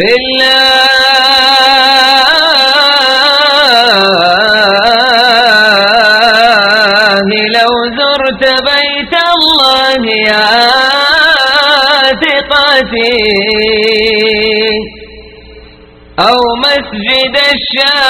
بالله لو زرت بيت الله يا ثقتي أو مسجد الشافع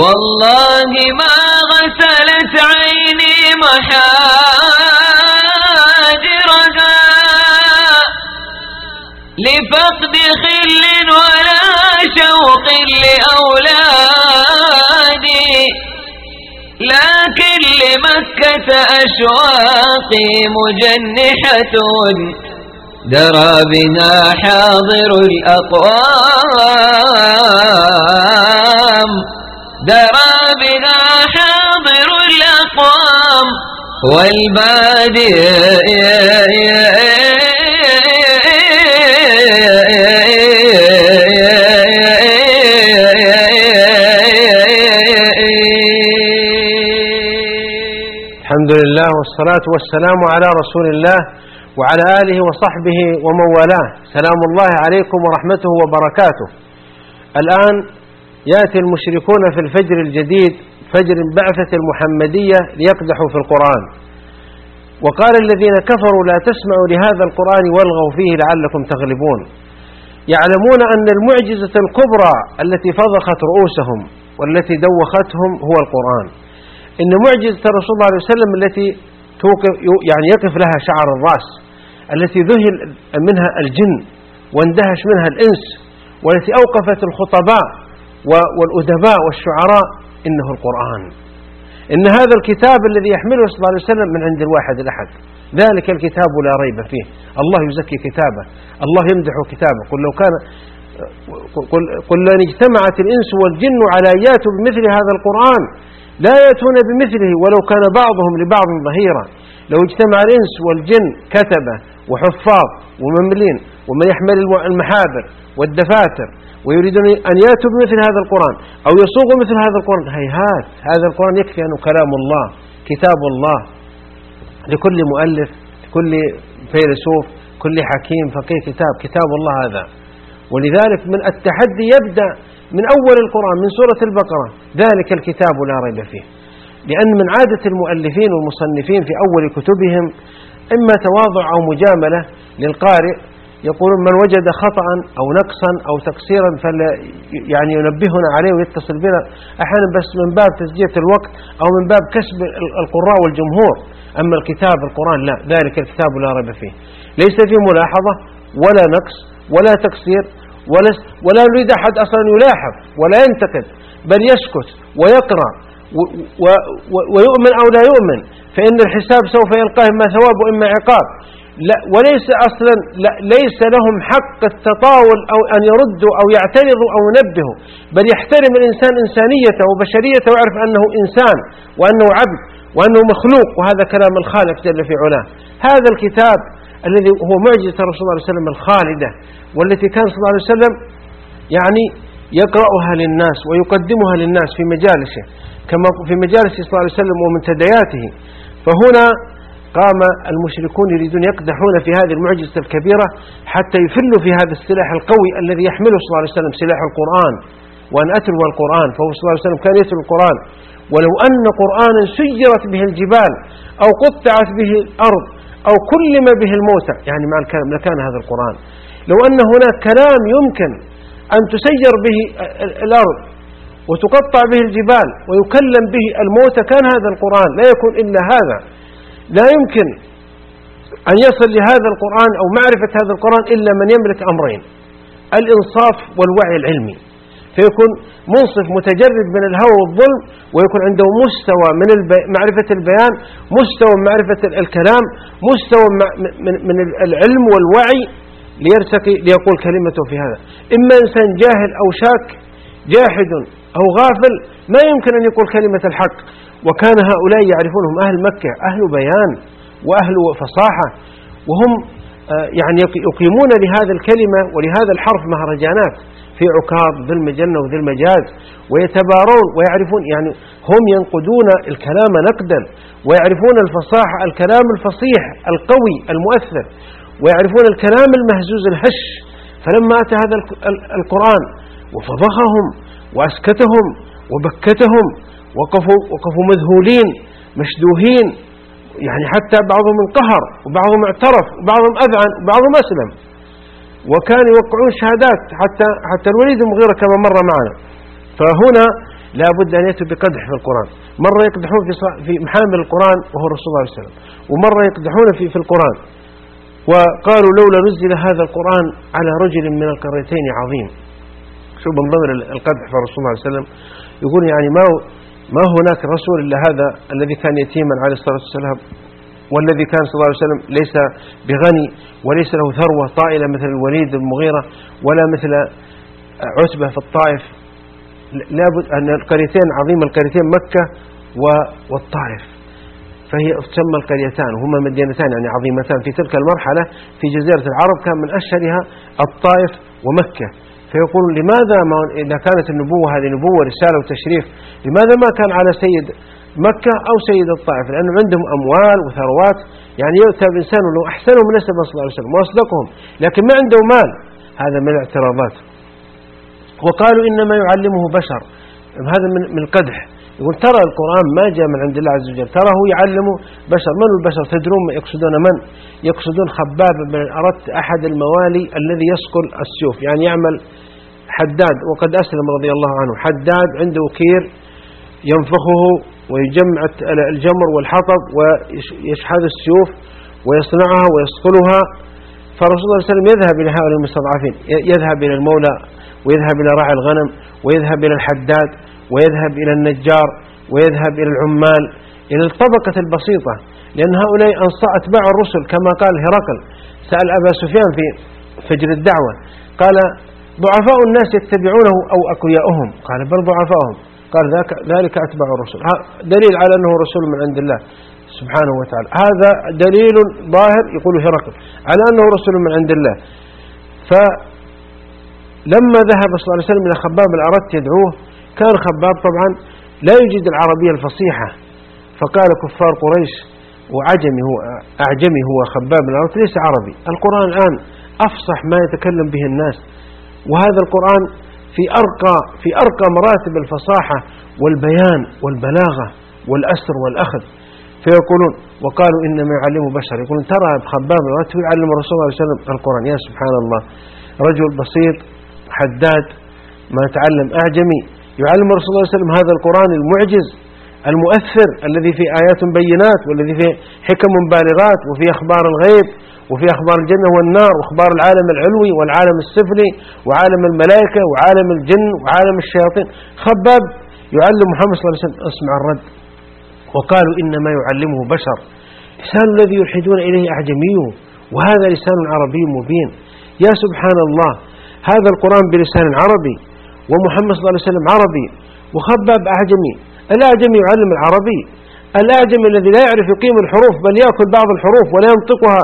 والله ما غسلت عيني محاجرها لفقد خل ولا شوق لأولادي لكن لمكة أشواقي مجنحة درى بنا حاضر الأقوام. درى بنا حاضر الأقوام والبادي الحمد لله والصلاة والسلام على رسول الله وعلى آله وصحبه ومن والاه. سلام الله عليكم ورحمته وبركاته. الآن يأتي المشركون في الفجر الجديد فجر البعثة المحمدية ليقدحوا في القرآن. وقال الذين كفروا لا تسمعوا لهذا القرآن والغوا فيه لعلكم تغلبون. يعلمون أن المعجزة الكبرى التي فضخت رؤوسهم والتي دوختهم هو القرآن. إن معجزة الرسول صلى الله عليه وسلم التي يعني يقف لها شعر الرأس التي ذهل منها الجن واندهش منها الإنس والتي أوقفت الخطباء والأدباء والشعراء إنه القرآن. إن هذا الكتاب الذي يحمله صلى الله عليه وسلم من عند الواحد الأحد. ذلك الكتاب لا ريب فيه. الله يزكي كتابه. الله يمدح كتابه. قل لو كان قل, قل لن اجتمعت الإنس والجن على ياتوا بمثل هذا القرآن. لا يأتون بمثله ولو كان بعضهم لبعض ظهيرا. لو اجتمع الإنس والجن كتبة وحفاظ ومملين. ومن يحمل المحابر والدفاتر ويريدون أن يأتوا بمثل هذا القرآن أو يصوغوا مثل هذا القرآن. هيهات هذا القرآن يكفي أنه كلام الله كتاب الله. لكل مؤلف لكل فيلسوف كل حكيم فقيه كتاب كتاب الله هذا. ولذلك من التحدي يبدأ من أول القرآن من سورة البقرة. ذلك الكتاب لا ريب فيه. لأن من عادة المؤلفين والمصنفين في أول كتبهم إما تواضع أو مجاملة للقارئ يقولون من وجد خطأ أو نقصا أو تقصيرا فلا يعني ينبهنا عليه ويتصل بنا أحيانا بس من باب تسجية الوقت أو من باب كسب القراء والجمهور. أما الكتاب القرآن لا ذلك الكتاب لا ريب فيه. ليس فيه ملاحظة ولا نقص ولا تقصير ولا, ولا نريد أحد أصلا يلاحظ ولا ينتقد بل يسكت ويقرأ ويؤمن أو لا يؤمن فإن الحساب سوف يلقاه إما ثواب وإما عقاب. لا وليس أصلا لا ليس لهم حق التطاول أو أن يردوا أو يعترضوا أو ينبهوا بل يحترم الإنسان إنسانيته وبشريته ويعرف أنه إنسان وأنه عبد وأنه مخلوق وهذا كلام الخالق جل في علاه. هذا الكتاب الذي هو معجزة الرسول صلى الله عليه وسلم الخالدة والتي كان صلى الله عليه وسلم يعني يقرأها للناس ويقدمها للناس في مجالسه كما في مجالس صلى الله عليه وسلم ومنتدياته فهنا قام المشركون يريدون يقدحون في هذه المعجزة الكبيرة حتى يفلوا في هذا السلاح القوي الذي يحمله صلى الله عليه وسلم سلاح القرآن. وأن أتلو القرآن فهو صلى الله عليه وسلم كان يتلو القرآن. ولو أن قرآنا سيرت به الجبال أو قطعت به الأرض أو كلم به الموتى يعني مع الكلام لكان هذا القرآن. لو أن هناك كلام يمكن أن تسير به الأرض وتقطع به الجبال ويكلم به الموتى كان هذا القرآن. لا يكون إلا هذا. لا يمكن أن يصل لهذا القرآن أو معرفة هذا القرآن إلا من يملك أمرين. الإنصاف والوعي العلمي. فيكون منصف متجرد من الهوى والظلم ويكون عنده مستوى من معرفة البيان مستوى من معرفة الكلام مستوى من العلم والوعي ليرتقي ليقول كلمته في هذا. إما إنسان جاهل أو شاك جاحد أو غافل ما يمكن أن يقول كلمة الحق. وكان هؤلاء يعرفونهم أهل مكة أهل بيان وأهل فصاحة وهم آه، يعني يقيمون لهذا الكلمة ولهذا الحرف مهرجانات في عكاظ ذي المجنة وذي المجاز ويتبارون ويعرفون يعني هم ينقدون الكلام نقدا ويعرفون الفصاحة الكلام الفصيح القوي المؤثر ويعرفون الكلام المهزوز الهش. فلما أتى هذا القرآن وفضحهم وأسكتهم وبكتهم وقفوا, وقفوا مذهولين مشدوهين يعني حتى بعضهم انقهر وبعضهم اعترف وبعضهم أذعن وبعضهم أسلم. وكانوا يوقعون شهادات حتى حتى الوليد المغيرة كما مر معنا. فهنا لا بد أن يأتوا بقدح في القرآن. مرة يقدحون في في محامل القرآن وهو الرسول صلى الله عليه وسلم. ومرة يقدحون في في القرآن. وقالوا لولا نزل هذا القرآن على رجل من القريتين عظيم. شو من ضمن القدح في الرسول صلى الله عليه وسلم. يقول يعني ما ما هناك رسول إلا هذا الذي كان يتيما عليه الصلاة والسلام والذي كان صلى الله عليه وسلم ليس بغني وليس له ثروة طائلة مثل الوليد المغيرة ولا مثل عتبة في الطائف. لابد أن القريتين عظيم القريتين مكة والطائف. فهي تسمى القريتان وهما مدينتان يعني عظيمتان. في تلك المرحلة في جزيرة العرب كان من أشهرها الطائف ومكة. فيقول لماذا ما إذا كانت النبوة هذه نبوة رسالة وتشريف لماذا ما كان على سيد مكة أو سيد الطائف؟ لأنهم عندهم أموال وثروات يعني يؤتى بإنسان لو أحسنهم نسبا صلى الله عليه وسلم وأصدقهم لكن ما عنده مال. هذا من الاعتراضات. وقالوا إنما يعلمه بشر. هذا من من القدح. يقول ترى القرآن ما جاء من عند الله عز وجل. ترى هو يعلم بشر. من البشر تدرون يقصدون من؟ يقصدون خباب بن أردت أحد الموالي الذي يسقل السيوف. يعني يعمل حداد وقد أسلم رضي الله عنه. حداد عنده كير ينفخه ويجمع الجمر والحطب ويشحذ السيوف ويصنعها ويصقلها. فرسول الله صلى الله عليه وسلم يذهب إلى هؤلاء المستضعفين. يذهب إلى المولى ويذهب إلى راعي الغنم ويذهب إلى الحداد ويذهب إلى النجار ويذهب إلى العمال إلى الطبقة البسيطة. لأن هؤلاء أتباع الرسل كما قال هرقل. سأل أبا سفيان في فجر الدعوة. قال ضعفاء الناس يتبعونه أو أقوياؤهم. قال بل ضعفاؤهم قال ذاك ذلك أتباع الرسل دليل على أنه رسول من عند الله سبحانه وتعالى. هذا دليل ظاهر يقول هرقل على أنه رسول من عند الله. فلما ذهب صلى الله عليه وسلم إلى خباب الأردت يدعوه كان خباب طبعا لا يجد العربية الفصيحة. فقال كفار قريش وعجمي هو أعجمي هو خباب الأردت ليس عربي. القرآن الآن أفصح ما يتكلم به الناس. وهذا القرآن في أرقى, في أرقى مراتب الفصاحة والبيان والبلاغة والأسر والأخذ. فيقولون وقالوا إنما يعلم بشر. يقولون ترى خباب الأردت يعلم الرسول صلى الله عليه وسلم؟ القرآن يا سبحان الله. رجل بسيط حداد ما تعلم أعجمي. يعلم الرسول صلى الله عليه وسلم هذا القرآن المعجز المؤثر الذي فيه آيات بينات والذي فيه حكم بالغات وفيه أخبار الغيب. وفي أخبار الجنة والنار وأخبار العالم العلوي والعالم السفلي وعالم الملائكة وعالم الجن وعالم الشياطين. خباب يعلم محمد صلى الله عليه وسلم اسمع الرد. وقالوا إنما يعلمه بشر. لسان الذي يلحدون إليه أعجمي. وهذا لسان عربي مبين. يا سبحان الله هذا القرآن بلسان عربي ومحمد صلى الله عليه وسلم عربي. وخباب أعجمي. الأعجمي يعلم العربي. الأعجمي الذي لا يعرف يقيم الحروف بل يأكل بعض الحروف ولا ينطقها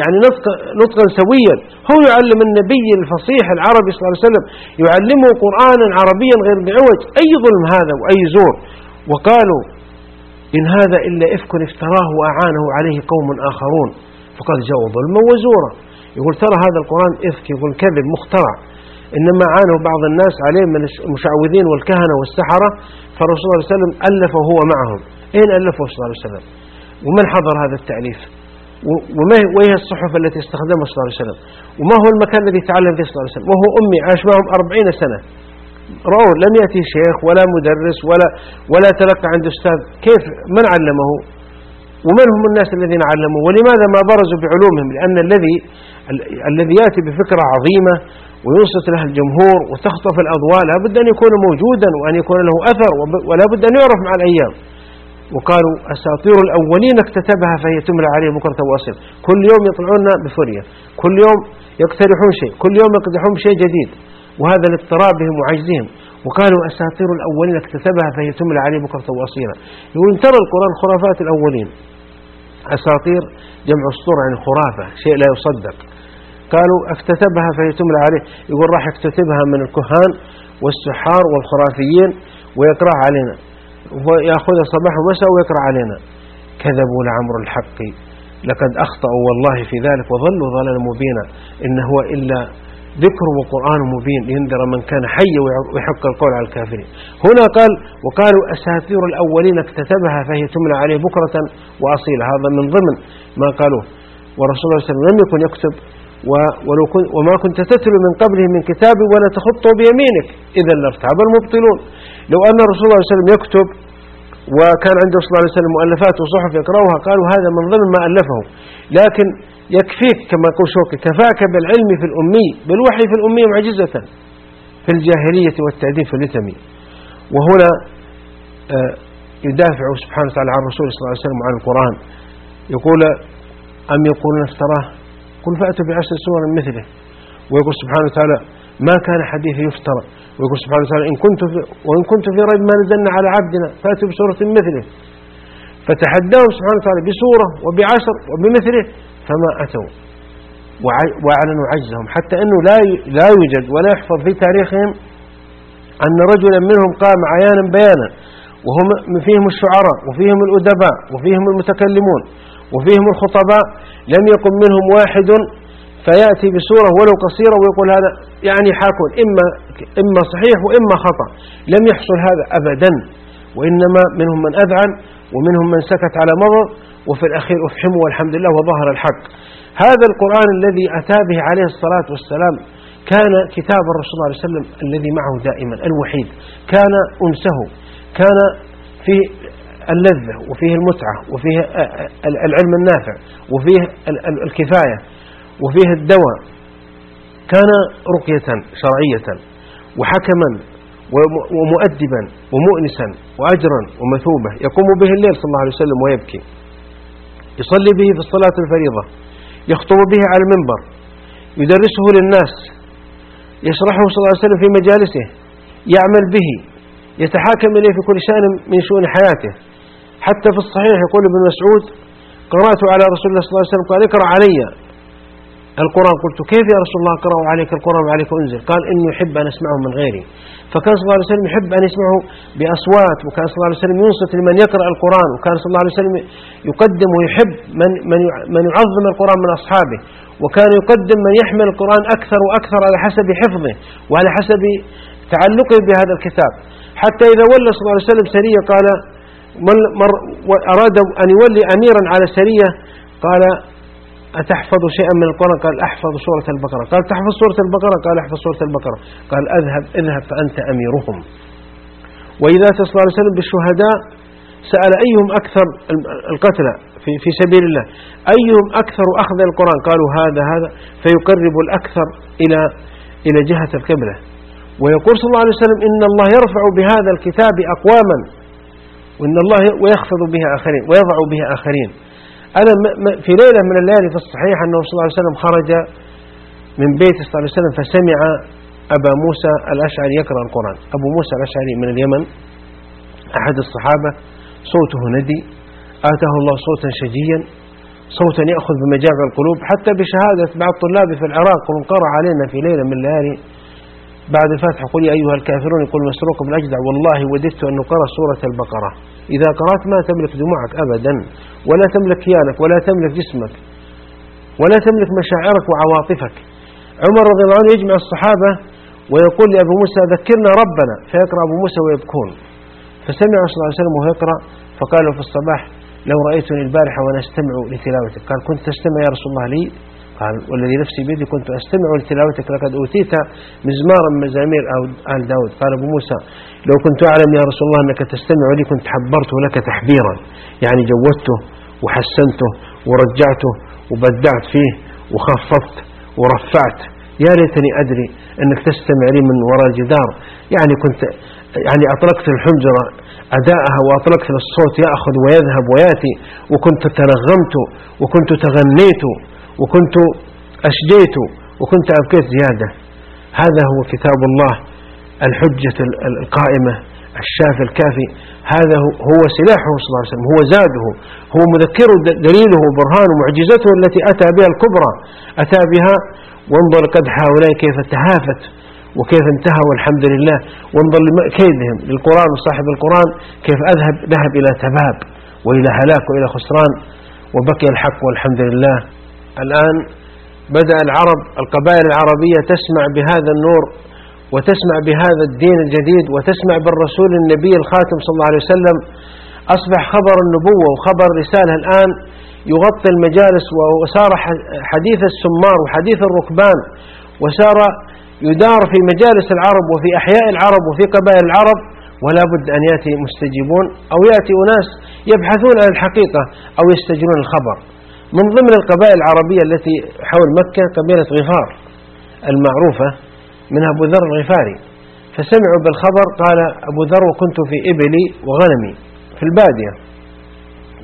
يعني نطق نطقا سويا. هو يعلم النبي الفصيح العربي صلى الله عليه وسلم يعلمه قرآنا عربيا غير بعوج. أي ظلم هذا وأي زور؟ وقالوا إن هذا إلا إفك افتراه وأعانه عليه قوم آخرون. فقد جاءوا ظلما وزورا. يقول ترى هذا القرآن إفك. يقول كذب مخترع. إنما عانه بعض الناس عليه من المشعوذين والكهنة والسحرة فالرسول صلى الله عليه وسلم ألف وهو معهم. أين ألفه صلى الله عليه وسلم. ومن حضر هذا التأليف؟ وما هي الصحف التي استخدمها صلى الله عليه وسلم؟ وما هو المكان الذي تعلم فيه صلى الله عليه وسلم؟ وهو أمي عاش معهم أربعين سنة. رأوا لم يأتي شيخ ولا مدرس ولا ولا تلقى عند أستاذ. كيف؟ من علمه؟ ومن هم الناس الذين علموا؟ ولماذا ما برزوا بعلومهم؟ لأن الذي الذي يأتي بفكرة عظيمة وينصت لها الجمهور وتخطف الأضواء لا بد أن يكون موجودا وأن يكون له أثر ولا بد أن يعرف مع الأيام. وقالوا أساطير الأولين اكتتبها فهي تملى عليه بكرة واصل كل يوم يطلعون بفرية. كل يوم يقترحون شيء. كل يوم يقدحون بشيء جديد. وهذا لاضطرابهم وعجزهم. وقالوا أساطير الأولين اكتتبها فهي تملى عليه بكرة واصيلا يقول ترى القرآن خرافات الأولين. أساطير جمع أسطور عن خرافة شيء لا يصدق. قالوا اكتتبها فهي تملى عليه. يقول راح يكتتبها من الكهان والسحار والخرافيين ويقرأ علينا. ويأخذها صباح ومساء ويقرأ علينا. كذبوا لعمر الحق. لقد أخطأوا والله في ذلك وظلوا ضلالا مبينا. إن هو إلا ذكر وقرآن مبين لينذر من كان حي ويحق القول على الكافرين. هنا قال وقالوا أساطير الأولين اكتتبها فهي تملى عليه بكرة وأصيلا هذا من ضمن ما قالوه. ورسول الله صلى الله عليه وسلم لم يكن يكتب. ولو وما كنت تتلو من قبله من كتاب ولا تخطه بيمينك. إذا لارتاب المبطلون. لو أن رسول الله صلى الله عليه وسلم يكتب وكان عنده صلى الله عليه وسلم مؤلفات وصحف يقرأها قالوا هذا من ضمن ما ألفه. لكن يكفيك كما يقول شوقي كفاك بالعلم في الأمي بالوحي في الأمي معجزة في الجاهلية والتأديب في الإثمي وهنا آه، يدافع سبحانه وتعالى عن رسول صلى الله عليه وسلم وعن القرآن. يقول أم يقولون افتراه؟ قل فأتوا بعشر سور مثله. ويقول سبحانه وتعالى ما كان حديث يفترى. ويقول سبحانه وتعالى إن كنت في وإن كنت في ريب ما نزلنا على عبدنا فأتوا بسورة مثله. فتحداهم سبحانه وتعالى بسورة وبعشر وبمثله فما أتوا. وأعلنوا عجزهم. حتى أنه لا لا يوجد ولا يحفظ في تاريخهم أن رجلا منهم قام عيانا بيانا وهم فيهم الشعراء وفيهم الأدباء وفيهم المتكلمون وفيهم الخطباء لم يقم منهم واحد فيأتي بسورة ولو قصيرة ويقول هذا يعني حاكون إما, إما صحيح وإما خطأ. لم يحصل هذا أبدا. وإنما منهم من أذعن ومنهم من سكت على مضض وفي الأخير أفحموا والحمد لله وظهر الحق. هذا القرآن الذي أتى به عليه الصلاة والسلام كان كتاب الرسول صلى الله عليه وسلم الذي معه دائما الوحيد. كان أنسه كان في اللذة وفيه المتعة وفيه العلم النافع وفيه الكفاية. وفيه الدواء كان رقية شرعية وحكما ومؤدبا ومؤنسا وأجرا ومثوبة يقوم به الليل صلى الله عليه وسلم ويبكي. يصلي به في الصلاة الفريضة. يخطب به على المنبر. يدرسه للناس. يشرحه صلى الله عليه وسلم في مجالسه. يعمل به. يتحاكم إليه في كل شأن من شؤون حياته. حتى في الصحيح يقول ابن مسعود قرأت على رسول الله صلى الله عليه وسلم قال اقرأ علي. القرآن قلت كيف يا رسول الله أقرأ عليك القرآن وعليك أنزل؟ قال إني يحب أن أسمعه من غيري. فكان صلى الله عليه وسلم يحب أن يسمعه بأصوات وكان صلى الله عليه وسلم ينصت لمن يقرأ القرآن وكان صلى الله عليه وسلم يقدم ويحب من, من, من يعظم القرآن من أصحابه وكان يقدم من يحمل القرآن أكثر وأكثر على حسب حفظه وعلى حسب تعلقه بهذا الكتاب. حتى إذا ولى صلى الله عليه وسلم سرية قال مر أراد أن يولي أميرا على سرية قال أتحفظ شيئا من القرآن؟ قال أحفظ سورة البقرة. قال تحفظ سورة البقرة؟ قال أحفظ سورة البقرة. قال أذهب اذهب فأنت أميرهم. وإذا صلى الله عليه وسلم بالشهداء سأل أيهم أكثر القتلى في, في سبيل الله. أيهم أكثر أخذ القرآن؟ قالوا هذا هذا. فيقرب الأكثر إلى إلى جهة القبلة. ويقول صلى الله عليه وسلم إن الله يرفع بهذا الكتاب أقواما وإن الله ويخفض بها آخرين ويضع بها آخرين. أنا في ليلة من الليالي في الصحيح أنه صلى الله عليه وسلم خرج من بيت صلى الله عليه وسلم فسمع أبا موسى الأشعري يقرأ القرآن. أبو موسى الأشعري من اليمن أحد الصحابة. صوته ندي. آتاه الله صوتا شجيا صوتا يأخذ بمجامع القلوب حتى بشهادة بعض طلابي في العراق قرأ علينا في ليلة من الليالي. بعد الفتح قل يا أيها الكافرون يقول مسروق بن أجدع والله وددت أن قرأ سورة البقرة. إذا قرأت ما تملك دموعك أبدا ولا تملك كيانك ولا تملك جسمك ولا تملك مشاعرك وعواطفك. عمر رضي الله عنه يجمع الصحابة ويقول لأبو موسى ذكرنا ربنا فيقرأ أبو موسى ويبكون. فسمع صلى الله عليه وسلم وهو يقرأ فقال في الصباح لو رأيتني البارحة وأنا أستمع لتلاوتك. قال كنت تستمع يا رسول الله لي؟ قال والذي نفسي بيدي كنت أستمع لتلاوتك لقد أوتيت مزمارا من مزامير آل داود. قال أبو موسى لو كنت أعلم يا رسول الله أنك تستمع لي كنت حبرته لك تحبيرا. يعني جودته وحسنته ورجعته وبدعت فيه وخفضت ورفعت. يا ليتني أدري أنك تستمع لي من وراء الجدار. يعني كنت يعني أطلقت الحنجرة أداءها وأطلقت الصوت يأخذ ويذهب ويأتي. وكنت تنغمت وكنت تغنيت. وكنت أشجيت وكنت أبكيت زيادة. هذا هو كتاب الله الحجة القائمة الشافي الكافي. هذا هو سلاحه صلى الله عليه وسلم هو زاده هو مذكره دليله برهانه معجزته التي أتى بها الكبرى. أتى بها وانظر قد هؤلاء كيف تهافت وكيف انتهى والحمد لله. وانظر كيدهم للقرآن وصاحب القرآن كيف أذهب ذهب إلى تباب وإلى هلاك وإلى خسران. وبقي الحق والحمد لله. الآن بدأ العرب القبائل العربية تسمع بهذا النور وتسمع بهذا الدين الجديد وتسمع بالرسول النبي الخاتم صلى الله عليه وسلم. أصبح خبر النبوة وخبر الرسالة الآن يغطي المجالس وصار حديث السمار وحديث الركبان وصار يدار في مجالس العرب وفي أحياء العرب وفي قبائل العرب ولا بد أن يأتي مستجيبون أو يأتي أناس يبحثون عن الحقيقة أو يستجرون الخبر. من ضمن القبائل العربية التي حول مكة قبيلة غفار المعروفة من أبو ذر الغفاري. فسمعوا بالخبر قال أبو ذر وكنت في إبلي وغنمي في البادية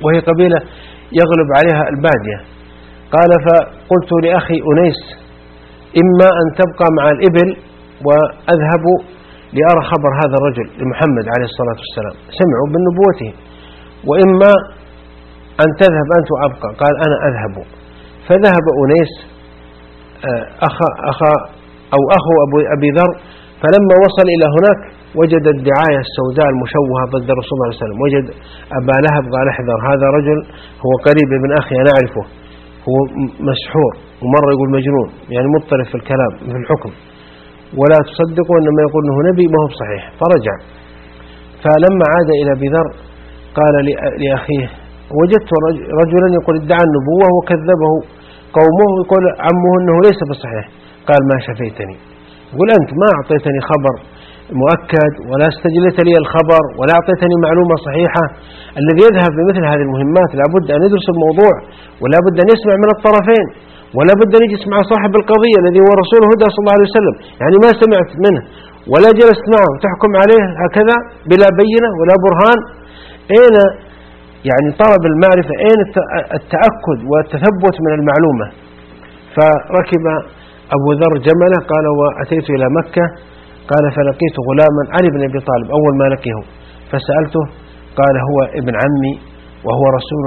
وهي قبيلة يغلب عليها البادية. قال فقلت لأخي أنيس إما أن تبقى مع الإبل وأذهب لأرى خبر هذا الرجل لمحمد عليه الصلاة والسلام. سمعوا بنبوته وإما أن تذهب أنت وأبقى. قال أنا أذهب. فذهب أنيس آه، أخا, أخا أو أخو أبي ذر فلما وصل إلى هناك وجد الدعاية السوداء المشوهة ضد الرسول صلى الله عليه وسلم. وجد أبا لهب قال احذر هذا رجل هو قريب من أخي أنا أعرفه. هو مسحور ومرة يقول مجنون يعني مضطرب في الكلام في الحكم. ولا تصدقوا إنما يقول أنه نبي ما هو بصحيح. فرجع. فلما عاد إلى بذر قال لأخيه وجدت رجلا يقول ادعى النبوة وكذبه. قومه يقول عمه أنه ليس بصحيح. قال ما شفيتني. يقول أنت ما أعطيتني خبر مؤكد ولا استجلت لي الخبر ولا أعطيتني معلومة صحيحة. الذي يذهب بمثل هذه المهمات لابد أن يدرس الموضوع ولا بد أن يسمع من الطرفين ولا بد أن يجلس مع صاحب القضية الذي هو رسول هدى صلى الله عليه وسلم. يعني ما سمعت منه. ولا جلست معه تحكم عليه هكذا بلا بينة ولا برهان. أين يعني طلب المعرفة أين التأكد والتثبت من المعلومة. فركب أبو ذر جملة قال وأتيت إلى مكة. قال فلقيت غلاما علي بن أبي طالب أول ما لقيه. فسألته قال هو ابن عمي وهو رسول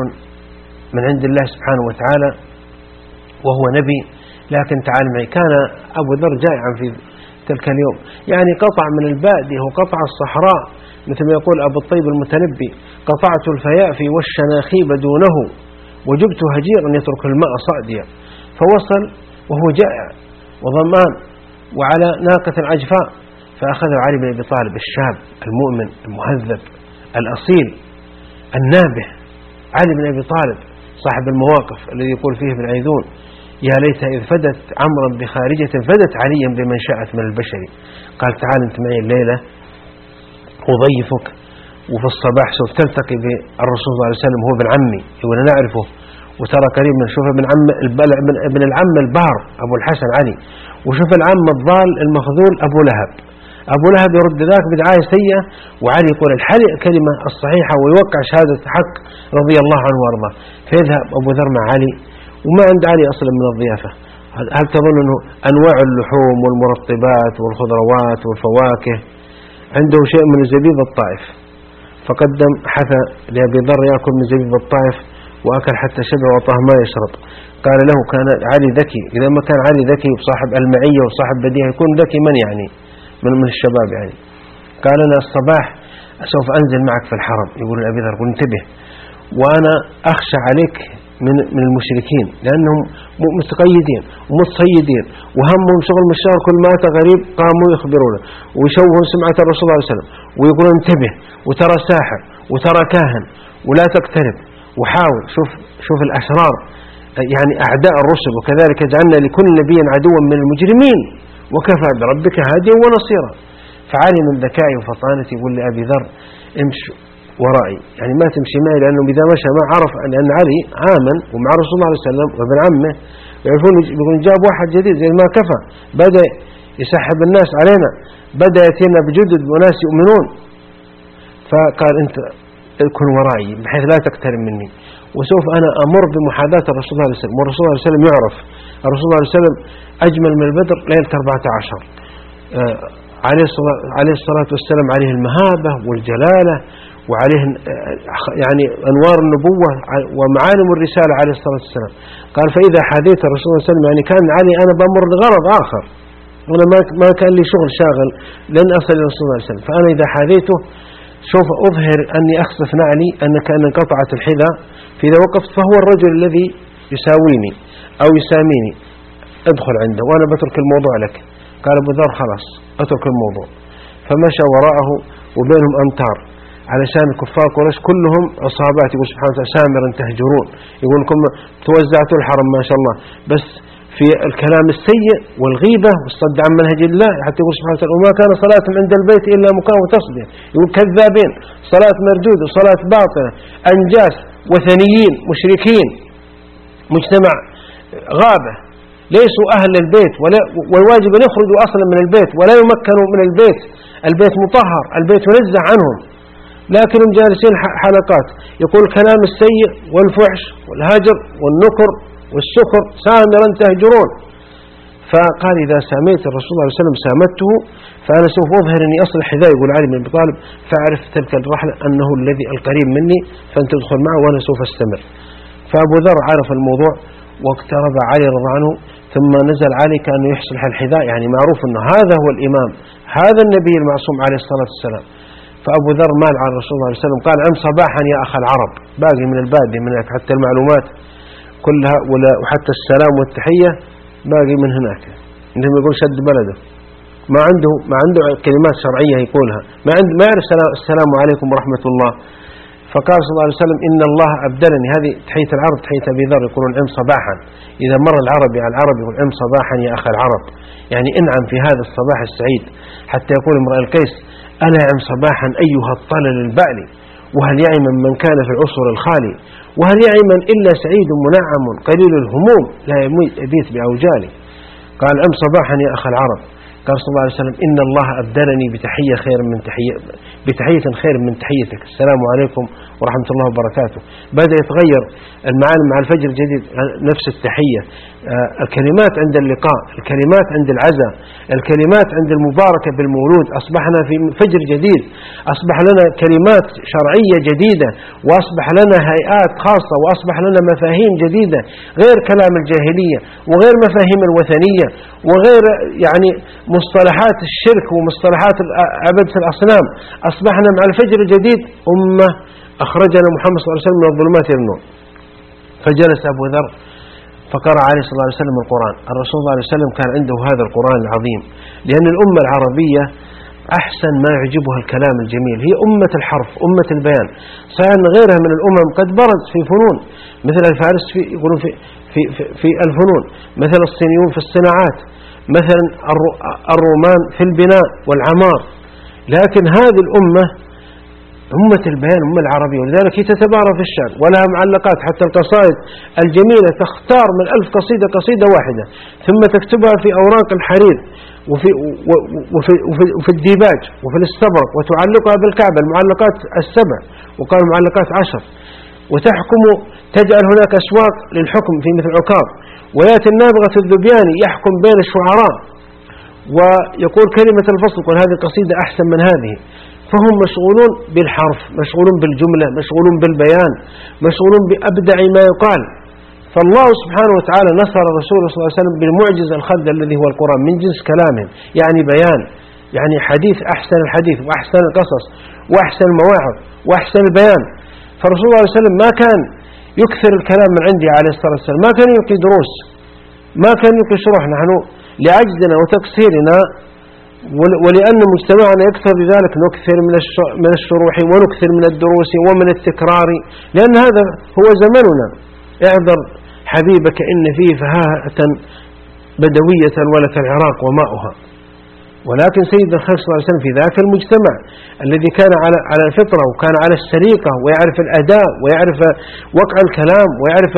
من عند الله سبحانه وتعالى وهو نبي لكن تعال معي. كان أبو ذر جائعا في تلك اليوم. يعني قطع من البادية وقطع الصحراء مثل ما يقول أبو الطيب المتنبي قطعت الفيافي والشناخيب دونه وجبت هجيرا يترك الماء صاديا فوصل وهو جائع وظمآن وعلى ناقة عجفاء فأخذه علي بن أبي طالب الشاب المؤمن المهذب الأصيل النابه. علي بن أبي طالب صاحب المواقف الذي يقول فيه ابن عيذون يا ليت إذ فدت عمرا بخارجة فدت عليا بمن شاءت من البشر. قال تعال أنت معي الليلة أضيفك وفي الصباح سوف تلتقي بالرسول صلى الله عليه وسلم هو ابن عمي يقول أنا أعرفه. وترى قريب من شوف ابن عم ابن العم البار أبو الحسن علي. وشوف العم الضال المخذول أبو لهب. أبو لهب يرد ذاك بدعاية سيئة وعلي يقول الحلي الكلمة الصحيحة ويوقع شهادة حق رضي الله عنه وأرضاه. فيذهب أبو ذر مع علي وما عند علي أصلا من الضيافة. هل تظن أنه أنواع اللحوم والمرطبات والخضروات والفواكه عنده شيء من زبيب الطائف. فقدم حثى لأبي ذر يأكل من زبيب الطائف وأكل حتى شبع وطه ما يشرب. قال له كان علي ذكي. إذا ما كان علي ذكي وصاحب المعية وصاحب بديهة يكون ذكي من يعني؟ من, من الشباب يعني. قال أنا الصباح سوف أنزل معك في الحرم. يقول أبي ذر انتبه وأنا أخشى عليك من من المشركين لأنهم متقيدين ومتصيدين وهمهم شغل مشار كل ما أتى غريب قاموا يخبرونه ويشوهون سمعة الرسول صلى الله عليه وسلم ويقولون انتبه وترى ساحر وترى كاهن ولا تقترب وحاول شوف شوف الأسرار يعني أعداء الرسل وكذلك جعلنا لكل نبي عدوا من المجرمين وكفى بربك هاديا ونصيرا. فعلي من ذكائي وفطانتي يقول لأبي ذر امش ورائي. يعني ما تمشي معي لأنه إذا مشى ما عرف أن علي عاما ومع رسول الله عليه وسلم وابن عمه يعرفون يقولون جاب واحد جديد زي ما كفى بدأ يسحب الناس علينا بدأ يأتينا بجدد وناس يؤمنون. فقال أنت كن ورائي بحيث لا تقترب مني. وسوف أنا أمر بمحاذاة الرسول صلى الله عليه وسلم والرسول صلى الله عليه وسلم يعرف. الرسول صلى الله عليه وسلم أجمل من البدر ليلة 14 آه عليه الصلاة والسلام عليه المهابة والجلالة. وعليه يعني أنوار النبوة ومعالم الرسالة عليه الصلاة والسلام. قال فإذا حديث الرسول صلى الله عليه وسلم يعني كان علي أنا بأمر لغرض آخر. أنا ما كان لي شغل شاغل لن أصل إلى الرسول صلى الله عليه وسلم. فأنا إذا حديثه سوف أظهر أني أخصف نعلي أن انقطعت الحذاء. فإذا وقفت فهو الرجل الذي يساويني أو يساميني. ادخل عنده وأنا بترك الموضوع لك. قال أبو ذر خلاص أترك الموضوع. فمشى وراءه وبينهم أمتار. علشان كفار قريش كلهم عصابات يقول سبحانه وتعالى سامرا تهجرون. يقول لكم توزعتوا الحرم ما شاء الله. بس في الكلام السيء والغيبة والصد عن منهج الله حتى يقول سبحانه وتعالى وما كان صلاتهم عند البيت إلا مكان وتصدير يقول كذابين. صلاة مردود وصلاة باطلة أنجاس وثنيين مشركين. مجتمع غابة. ليسوا أهل البيت ولا والواجب أن يخرجوا أصلا من البيت ولا يمكنوا من البيت. البيت مطهر. البيت منزه عنهم. لكنهم جالسين حلقات. يقول الكلام السيء والفحش والهجر والنكر والسكر سامرا تهجرون فقال إذا ساميت الرسول صلى الله عليه وسلم سامته فأنا سوف أظهر أني أصلح حذاء يقول علي بن أبي طالب. فأعرف تلك الرحلة أنه الذي القريب مني فأنت تدخل معه وأنا سوف أستمر. فأبو ذر عرف الموضوع واقترب علي رضي عنه ثم نزل علي كأنه يحصلح الحذاء يعني معروف أنه هذا هو الإمام هذا النبي المعصوم عليه الصلاة والسلام. فأبو ذر مال على الرسول صلى الله عليه وسلم. قال عم صباحا يا أخ العرب. باقي من البادي من حتى المعلومات كلها ولا وحتى السلام والتحية باقي من هناك. عندما يقول شد بلده. ما عنده ما عنده كلمات شرعية يقولها. ما عنده ما يعرف السلام عليكم ورحمة الله. فقال صلى الله عليه وسلم إن الله أبدلني. هذه تحية العرب تحية أبي ذر يقولون عم صباحا. إذا مر العربي على العرب يقول عم صباحا يا أخ العرب. يعني انعم في هذا الصباح السعيد. حتى يقول امرأ القيس ألا عم صباحا أيها الطلل البألي وهل يعم من كان في العصر الخالي وهل يعي من إلا سعيد منعم قليل الهموم لا يبيت بأوجالي؟ قال أم صباحا يا أخ العرب قال صلى الله عليه وسلم إن الله أبدلني بتحية خير من تحية بتحية خير من تحيتك. السلام عليكم ورحمة الله وبركاته. بدأ يتغير المعالم مع الفجر الجديد نفس التحية. آه، الكلمات عند اللقاء الكلمات عند العزاء الكلمات عند المباركة بالمولود. أصبحنا في فجر جديد. أصبح لنا كلمات شرعية جديدة وأصبح لنا هيئات خاصة وأصبح لنا مفاهيم جديدة غير كلام الجاهلية وغير مفاهيم الوثنية وغير يعني مصطلحات الشرك ومصطلحات عبدة الأصنام. أصبحنا مع الفجر الجديد أمة أخرجنا محمد صلى الله عليه وسلم من الظلمات إلى النور. فجلس أبو ذر فقرأ عليه صلى الله عليه وسلم القرآن. الرسول صلى الله عليه وسلم كان عنده هذا القرآن العظيم لأن الأمة العربية أحسن ما يعجبها الكلام الجميل. هي أمة الحرف أمة البيان. صحيح أن غيرها من الأمم قد برز في فنون مثل الفارس في يقولون في, في, في, في الفنون مثل الصينيون في الصناعات مثلا الرومان في البناء والعمار. لكن هذه الأمة أمة البيان أمة العربية ولذلك هي تتبارى في الشعر ولها معلقات حتى القصائد الجميلة تختار من ألف قصيدة قصيدة واحدة ثم تكتبها في أوراق الحرير وفي, وفي, وفي, وفي الديباج وفي الاستبرق وتعلقها بالكعبة المعلقات السبع وقال معلقات عشر. وتحكم تجعل هناك أسواق للحكم في مثل عكاظ ويأتي النابغة الذبياني يحكم بين الشعراء ويقول كلمة الفصل يقول هذه القصيدة أحسن من هذه. فهم مشغولون بالحرف مشغولون بالجملة مشغولون بالبيان مشغولون بأبدع ما يقال. فالله سبحانه وتعالى نصر رسوله صلى الله عليه وسلم بالمعجز الخلد الذي هو القرآن من جنس كلامه يعني بيان يعني حديث أحسن الحديث وأحسن القصص وأحسن المواعظ وأحسن البيان. الله صلى الله عليه وسلم ما كان يكثر الكلام من عندي عليه الصلاة والسلام ما كان يلقي دروس ما كان يلقي شروح نحن لعجزنا وتقصيرنا ولأن مجتمعنا يكثر بذلك نكثر من الشروح ونكثر من الدروس ومن التكرار لأن هذا هو زمننا. اعذر حبيبك إن فيه فهاهة بدوية ولك العراق وماؤها. ولكن سيد الخلق صلى الله عليه وسلم في ذاك المجتمع الذي كان على على الفطرة وكان على السليقة ويعرف الأداء ويعرف وقع الكلام ويعرف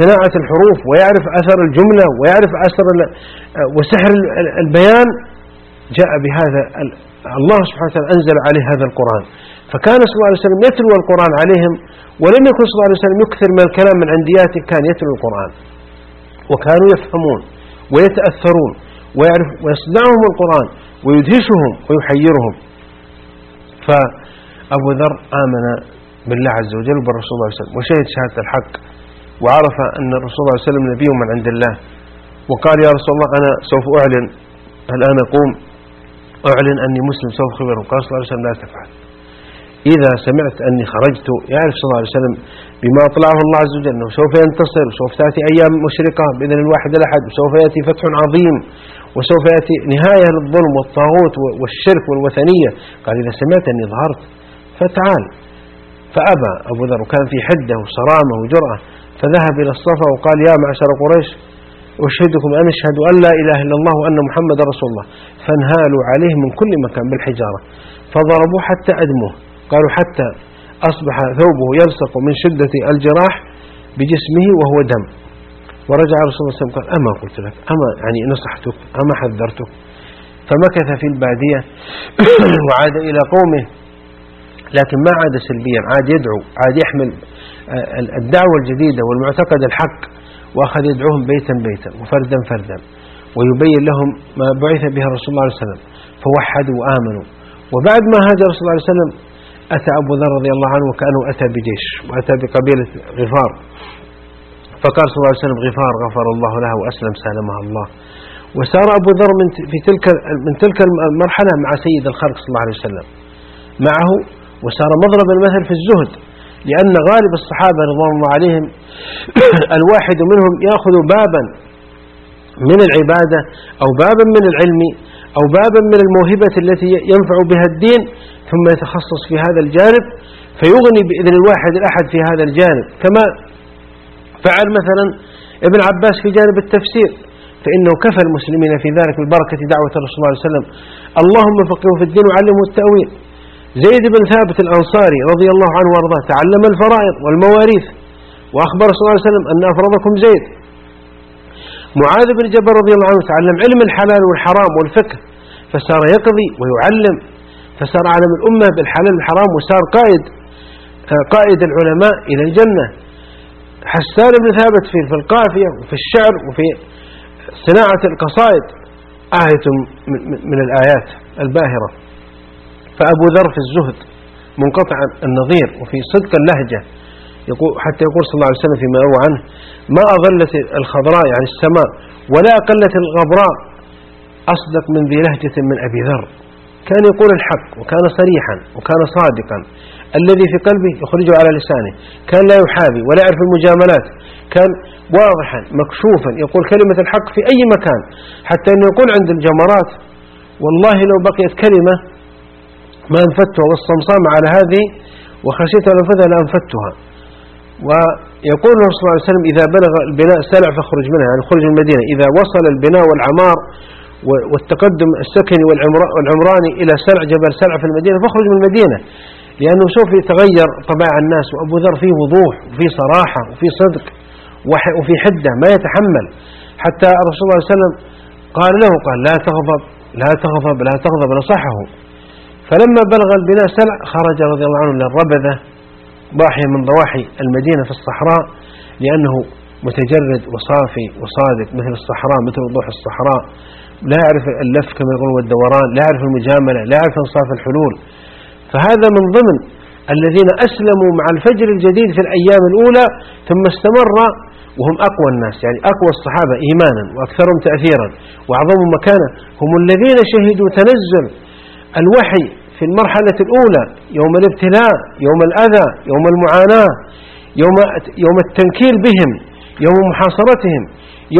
صناعة الحروف ويعرف أثر الجملة ويعرف أثر وسحر البيان جاء بهذا الله سبحانه وتعالى أنزل عليه هذا القرآن. فكان صلى الله عليه وسلم يتلو القرآن عليهم ولم يكن صلى الله عليه وسلم يكثر من الكلام من عندياته كان يتلو القرآن. وكانوا يفهمون ويتأثرون. ويعرف ويصدعهم القرآن ويدهشهم ويحيرهم. فأبو ذر آمن بالله عز وجل وبالرسول صلى الله عليه وسلم وشهد شهادة الحق وعرف أن الرسول صلى الله عليه وسلم نبي من عند الله. وقال يا رسول الله أنا سوف أعلن الآن أقوم أعلن أني مسلم سوف خبره قال صلى الله عليه وسلم لا تفعل. إذا سمعت أني خرجت يعرف صلى الله عليه وسلم بما أطلعه الله عز وجل. أنه سوف ينتصر وسوف تأتي أيام مشرقة بإذن الواحد الأحد وسوف يأتي فتح عظيم وسوف يأتي نهاية للظلم والطاغوت والشرك والوثنية. قال إذا سمعت أني ظهرت فتعال. فأبى أبو ذر وكان في حدة وصرامة وجرأة فذهب إلى الصفا وقال يا معشر قريش أشهدكم أن أشهد أن لا إله إلا الله وأن محمد رسول الله. فانهالوا عليه من كل مكان بالحجارة. فضربوه حتى أدموه. قالوا حتى أصبح ثوبه يلصق من شدة الجراح بجسمه وهو دم. ورجع رسول الله صلى الله عليه وسلم قال أما قلت لك أما يعني نصحتك أما حذرتك. فمكث في البادية وعاد إلى قومه لكن ما عاد سلبيا عاد يدعو عاد يحمل آه، الدعوة الجديدة والمعتقد الحق وأخذ يدعوهم بيتا بيتا وفردا فردا ويبين لهم ما بعث به الرسول الله عليه وسلم فوحدوا وآمنوا. وبعد ما هاجر صلى الله عليه وسلم أتى أبو ذر رضي الله عنه وكأنه أتى بجيش وأتى بقبيلة غفار. فقال صلى الله عليه وسلم غفار غفر الله لها وأسلم سالمها الله. وسار أبو ذر من في تلك من تلك المرحلة مع سيد الخلق صلى الله عليه وسلم. معه وصار مضرب المثل في الزهد لأن غالب الصحابة رضوان الله عليهم الواحد منهم يأخذ بابا من العبادة أو بابا من العلم أو بابا من الموهبة التي ينفع بها الدين ثم يتخصص في هذا الجانب فيغني بإذن الواحد الأحد في هذا الجانب. كما فعل مثلا ابن عباس في جانب التفسير فإنه كفى المسلمين في ذلك ببركة دعوة الرسول صلى الله عليه وسلم. اللهم فقهه في الدين وعلمه التأويل. زيد بن ثابت الأنصاري رضي الله عنه وأرضاه تعلم الفرائض والمواريث وأخبر صلى الله عليه وسلم أن أفرضكم زيد. معاذ بن جبل رضي الله عنه تعلم علم الحلال والحرام والفقه فصار يقضي ويعلم فصار عالم الأمة بالحلال والحرام وصار قائد قائد العلماء إلى الجنة. حسان بن ثابت في القافية وفي الشعر وفي صناعة القصائد آية من الآيات الباهرة. فأبو ذر في الزهد منقطع النظير وفي صدق اللهجة. يقول حتى يقول صلى الله عليه وسلم فيما يروى عنه ما أظلت الخضراء يعني السماء ولا أقلت الغبراء أصدق من ذي لهجة من أبي ذر. كان يقول الحق وكان صريحا وكان صادقا. الذي في قلبه يخرجه على لسانه. كان لا يحابي ولا يعرف المجاملات. كان واضحا مكشوفا يقول كلمة الحق في أي مكان. حتى أنه يقول عند الجمرات والله لو بقيت كلمة ما أنفتها والصمصام على هذه وخشيت أن أنفذها ويقول الرسول صلى الله عليه وسلم إذا بلغ البناء سلع فاخرج منها يعني خرج من المدينة. إذا وصل البناء والعمار والتقدم السكني والعمراني إلى سلع جبل سلع في المدينة فاخرج من المدينة. لأنه سوف يتغير طباع الناس وأبو ذر فيه وضوح وفيه صراحة وفيه صدق وفي حدة ما يتحمل. حتى الرسول صلى الله عليه وسلم قال له قال لا تغضب لا تغضب لا تغضب نصحه. فلما بلغ البناء سلع خرج رضي الله عنه للربذة ضاحية من ضواحي المدينة في الصحراء لأنه متجرد وصافي وصادق مثل الصحراء مثل وضوح الصحراء. لا يعرف اللف كما يقول والدوران لا يعرف المجاملة لا يعرف انصاف الحلول. فهذا من ضمن الذين أسلموا مع الفجر الجديد في الأيام الأولى ثم استمر وهم أقوى الناس يعني أقوى الصحابة إيمانا وأكثرهم تأثيرا. وأعظمهم مكانا هم الذين شهدوا تنزل الوحي في المرحلة الأولى يوم الابتلاء يوم الأذى يوم المعاناة يوم, يوم التنكيل بهم يوم محاصرتهم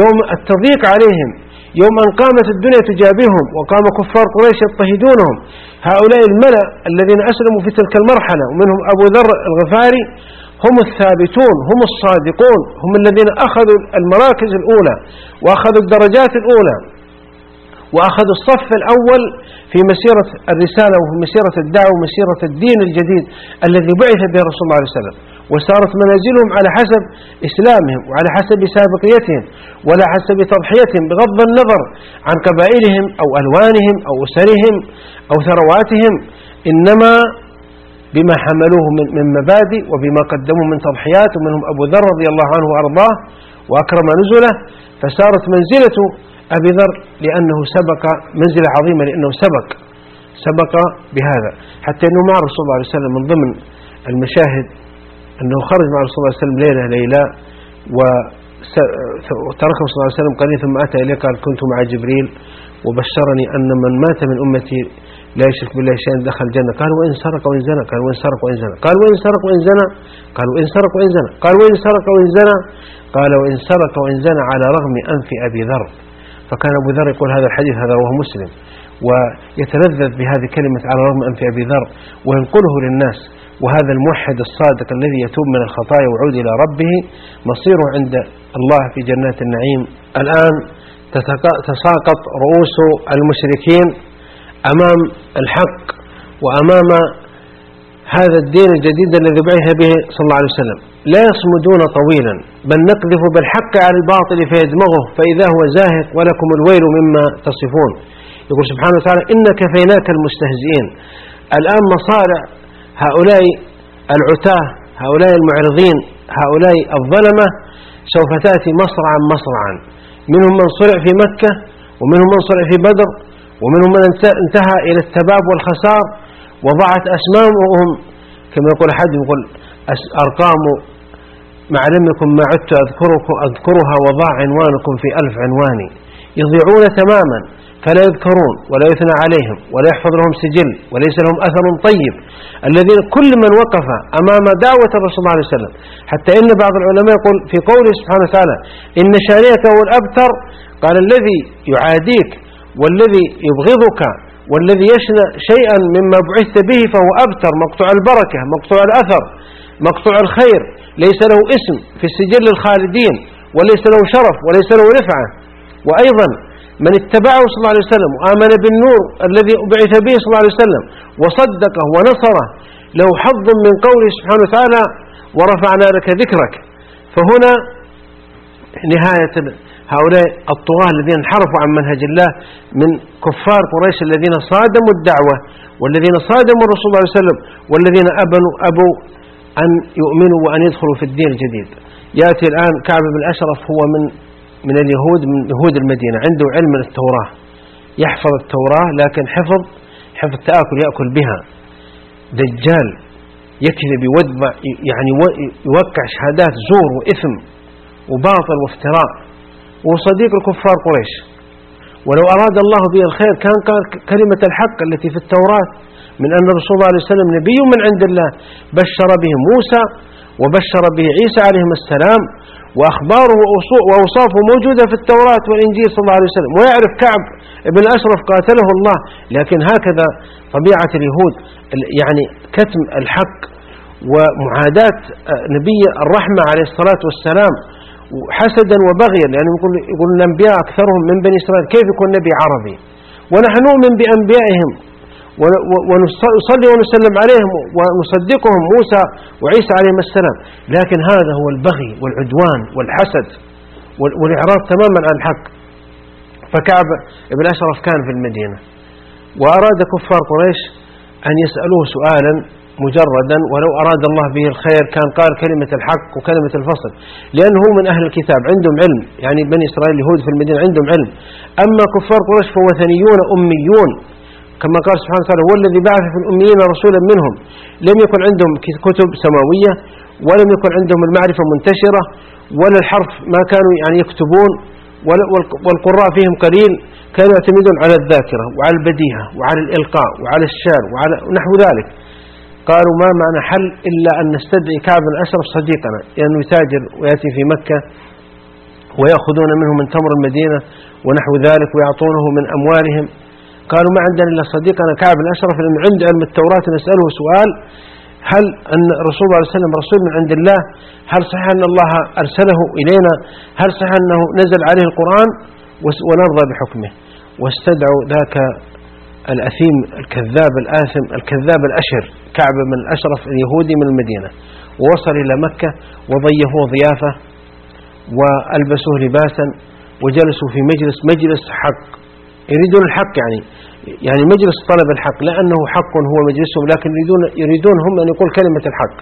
يوم التضييق عليهم يوم أن قامت الدنيا تجابههم وقام كفار قريش يضطهدونهم. هؤلاء الملأ الذين أسلموا في تلك المرحلة ومنهم أبو ذر الغفاري هم الثابتون هم الصادقون هم الذين أخذوا المراكز الأولى وأخذوا الدرجات الأولى. وأخذوا الصف الأول في مسيرة الرسالة وفي مسيرة الدعوة ومسيرة الدين الجديد الذي بعث به رسول الله عليه وسلم. وصارت منازلهم على حسب إسلامهم وعلى حسب سابقيتهم وعلى حسب تضحيتهم بغض النظر عن قبائلهم أو ألوانهم أو أسرهم أو ثرواتهم. إنما بما حملوه من مبادئ وبما قدموا من تضحيات ومنهم أبو ذر رضي الله عنه وأرضاه وأكرم نزله. فصارت منزلة أبي ذر لأنه سبق منزلة عظيمة لأنه سبق سبق بهذا. حتى أنه مع الرسول صلى الله عليه وسلم من ضمن المشاهد أنه خرج مع الرسول صلى الله عليه وسلم ليلة ليلة وتركه صلى الله عليه وسلم قليلا ثم أتى إليه قال كنت مع جبريل وبشرني أن من مات من أمتي لا يشرك بالله شيئا دخل الجنة. قال وإن سرق وإن زنى قال وإن سرق وإن زنى قال وإن سرق وإن زنى قال وإن سرق وإن زنى قال وإن سرق وإن زنى قال وإن سرق وإن زنى على رغم أنف أبي ذر. فكان أبو ذر يقول هذا الحديث هذا رواه مسلم ويتلذذ بهذه كلمة على رغم أنف أبي ذر وينقله للناس وهذا الموحد الصادق الذي يتوب من الخطايا ويعود إلى ربه مصيره عند الله في جنات النعيم. الآن تساقط رؤوس المشركين أمام الحق وأمام هذا الدين الجديد الذي بعث به صلى الله عليه وسلم. لا يصمدون طويلا بل نقذف بالحق على الباطل فيدمغه فإذا هو زاهق ولكم الويل مما تصفون. يقول سبحانه وتعالى إن كفيناك المستهزئين. الآن مصارع هؤلاء العتاة هؤلاء المعرضين هؤلاء الظلمة سوف تأتي مصرعا مصرعا. منهم من صرع في مكة ومنهم من صرع في بدر ومنهم من انتهى إلى التباب والخسار وضعت أسمامهم كما يقول أحد يقول أرقام معلمكم ما عدت أذكركم أذكرها وضاع عنوانكم في ألف عنوان. يضيعون تماما فلا يذكرون ولا يثنى عليهم ولا يحفظ لهم سجل وليس لهم أثر طيب. الذين كل من وقف أمام دعوة الرسول صلى الله عليه وسلم حتى إن بعض العلماء يقول في قوله سبحانه وتعالى إن شانئك هو الأبتر قال الذي يعاديك والذي يبغضك والذي يشنع شيئا مما بعثت به فهو أبتر مقطوع البركة مقطوع الأثر مقطوع الخير ليس له اسم في السجل الخالدين وليس له شرف وليس له رفعة. وأيضا من اتبعه صلى الله عليه وسلم وآمن بالنور الذي بعث به صلى الله عليه وسلم وصدقه ونصره له حظ من قوله سبحانه وتعالى ورفعنا لك ذكرك. فهنا نهاية هؤلاء الطغاة الذين انحرفوا عن منهج الله من كفار قريش الذين صادموا الدعوة والذين صادموا الرسول صلى الله عليه وسلم والذين أبنوا أبوا أن يؤمنوا وأن يدخلوا في الدين الجديد. يأتي الآن كعب بن الأشرف هو من من اليهود من يهود المدينة عنده علم التوراة. يحفظ التوراة لكن حفظ حفظ تآكل يأكل بها. دجال يكذب يودع يعني يوقع شهادات زور وإثم وباطل وافتراء. وصديق الكفار قريش. ولو أراد الله به الخير كان قال كلمة الحق التي في التوراة من أن الرسول صلى الله عليه وسلم نبي من عند الله بشر به موسى وبشر به عيسى عليهم السلام وأخباره وأوصافه موجودة في التوراة والإنجيل صلى الله عليه وسلم ويعرف كعب ابن أشرف قاتله الله. لكن هكذا طبيعة اليهود يعني كتم الحق ومعاداة نبي الرحمة عليه الصلاة والسلام حسدا وبغيا يعني يقول, يقول الأنبياء أكثرهم من بني إسرائيل كيف يكون نبي عربي؟ ونحن نؤمن بأنبيائهم ونصلي ونسلم عليهم ونصدقهم موسى وعيسى عليهم السلام. لكن هذا هو البغي والعدوان والحسد والإعراض تماما عن الحق. فكعب بن أشرف كان في المدينة وأراد كفار قريش أن يسألوه سؤالا مجردا ولو أراد الله به الخير كان قال كلمة الحق وكلمة الفصل. لأنه من أهل الكتاب عندهم علم. يعني بني إسرائيل اليهود في المدينة عندهم علم. أما كفار قريش فوثنيون أميون. كما قال سبحانه وتعالى هو الذي بعث في الأميين رسولا منهم. لم يكن عندهم كتب سماوية ولم يكن عندهم المعرفة منتشرة ولا الحرف ما كانوا يعني يكتبون والقراء فيهم قليل. كانوا يعتمدون على الذاكرة وعلى البديهة وعلى الإلقاء وعلى الشعر وعلى نحو ذلك. قالوا ما معنى حل إلا أن نستدعي كعب بن أشرف صديقنا لأنه يتاجر ويأتي في مكة ويأخذون منه من تمر المدينة ونحو ذلك ويعطونه من أموالهم. قالوا ما عندنا إلا صديقنا كعب بن أشرف لأنه عنده علم التوراة نسأله سؤال هل أن الرسول صلى الله عليه وسلم رسول من عند الله؟ هل صحيح أن الله أرسله إلينا؟ هل صحيح أنه نزل عليه القرآن؟ ونرضى بحكمه. واستدعوا ذاك الأثيم الكذاب الآثم الكذاب الأشر كعب بن الأشرف اليهودي من المدينة. ووصل إلى مكة وضيفوه ضيافة وألبسوه لباسا وجلسوا في مجلس مجلس حق. يريدون الحق يعني يعني مجلس طلب الحق لأنه حق هو مجلسهم لكن يريدون, يريدون هم أن يقول كلمة الحق.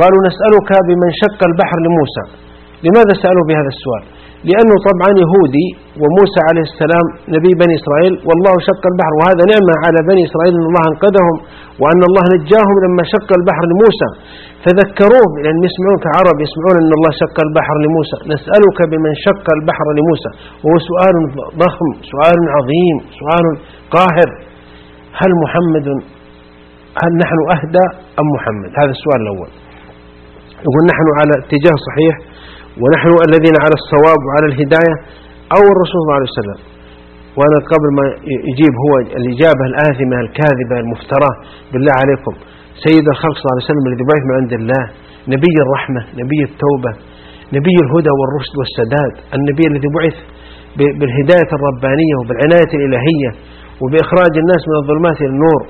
قالوا نسألك بمن شق البحر لموسى. لماذا سألوا بهذا السؤال؟ لأنه طبعا يهودي وموسى عليه السلام نبي بني إسرائيل والله شق البحر وهذا نعمة على بني إسرائيل أن الله أنقذهم وأن الله نجاهم لما شق البحر لموسى. فذكروه لأن يسمعون كعرب يسمعون أن الله شق البحر لموسى. نسألك بمن شق البحر لموسى وهو سؤال ضخم سؤال عظيم سؤال قاهر. هل محمد هل نحن أهدى أم محمد؟ هذا السؤال الأول. يقول نحن على اتجاه صحيح ونحن الذين على الصواب وعلى الهداية أو الرسول صلى الله عليه وسلم. وأنا قبل ما يجيب هو الإجابة الآثمة الكاذبة المفترى بالله عليكم. سيد الخلق صلى الله عليه وسلم الذي بعث من عند الله نبي الرحمة نبي التوبة نبي الهدى والرشد والسداد النبي الذي بعث بالهداية الربانية وبالعناية الإلهية وبإخراج الناس من الظلمات إلى النور.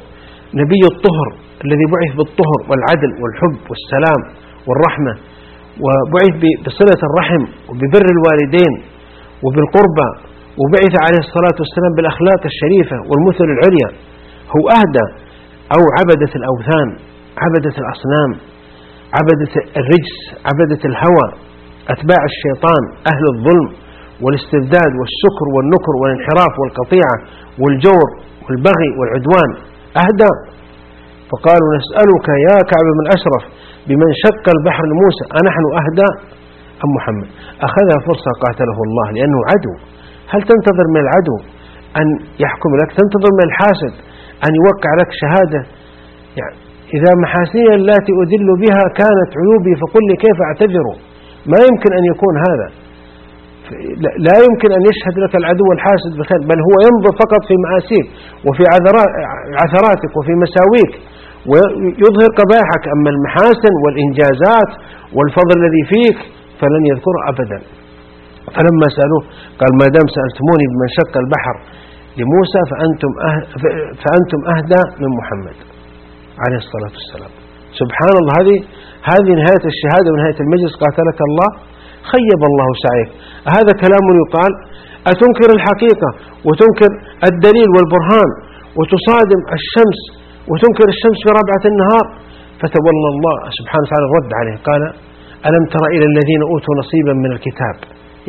نبي الطهر الذي بعث بالطهر والعدل والحب والسلام والرحمة. وبعث بصلة الرحم وببر الوالدين وبالقربة وبعث عليه الصلاة والسلام بالأخلاق الشريفة والمثل العليا. هو أهدى أو عبدة الأوثان عبدة الأصنام عبدة الرجس عبدة الهوى أتباع الشيطان أهل الظلم والاستبداد والسكر والنكر والانحراف والقطيعة والجور والبغي والعدوان. أهدى فقالوا نسألك يا كعب بن أشرف بمن شق البحر لموسى أنحن أهدى أم محمد؟ أخذها فرصة قاتله الله لأنه عدو. هل تنتظر من العدو أن يحكم لك؟ تنتظر من الحاسد أن يوقع لك شهادة؟ يعني إذا محاسني التي أدل بها كانت عيوبي فقل لي كيف أعتذر؟ ما يمكن أن يكون هذا. لا يمكن أن يشهد لك العدو الحاسد بخير بل هو ينظر فقط في مآسيك وفي عثراتك وفي مساويك. ويظهر قبائحك أما المحاسن والإنجازات والفضل الذي فيك فلن يذكره أبدا. فلما سألوه قال ما دام سألتموني بمن شق البحر لموسى فأنتم, أه فأنتم أهدى من محمد. عليه الصلاة والسلام. سبحان الله هذه هذه نهاية الشهادة ونهاية المجلس قاتلك الله خيب الله سعيك. هذا كلام يقال أتنكر الحقيقة وتنكر الدليل والبرهان وتصادم الشمس وتنكر الشمس في ربعة النهار فتولى الله سبحانه وتعالى رد عليه. قال ألم تر إلى الذين أوتوا نصيبا من الكتاب؟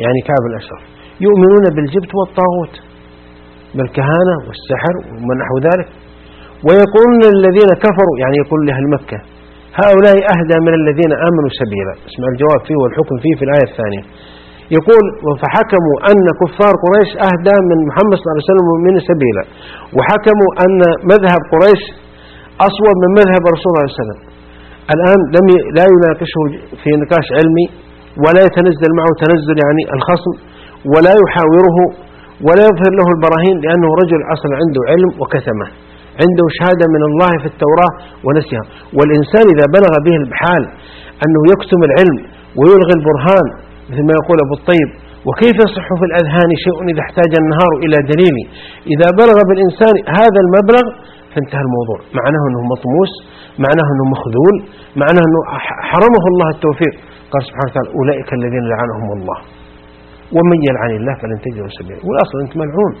يعني كعب الأشرف يؤمنون بالجبت والطاغوت بالكهانة والسحر ومن نحو ذلك. ويقولون للذين كفروا يعني يقول لأهل مكة هؤلاء أهدى من الذين آمنوا سبيلا. اسمع الجواب فيه والحكم فيه في الآية الثانية. يقول فحكموا أن كفار قريش أهدى من محمد صلى الله عليه وسلم من سبيلا. وحكموا أن مذهب قريش أصوب من مذهب الرسول عليه وسلم. الآن لم لا يناقشه في نقاش علمي ولا يتنزل معه تنزل يعني الخصم ولا يحاوره ولا يظهر له البراهين لأنه رجل أصلا عنده علم وكتمة عنده شهادة من الله في التوراة ونسيها. والإنسان إذا بلغ به الحال أنه يكتم العلم ويلغي البرهان مثل ما يقول أبو الطيب وكيف يصح في الأذهان شيء إذا احتاج النهار إلى دليل؟ إذا بلغ بالإنسان هذا المبلغ فانتهى الموضوع. معناه أنه مطموس معناه أنه مخذول معناه أنه حرمه الله التوفيق. قال سبحانه وتعالى أولئك الذين لعنهم الله. ومن يلعن الله فلن تجد سبيلا. والأصل أنت ملعون.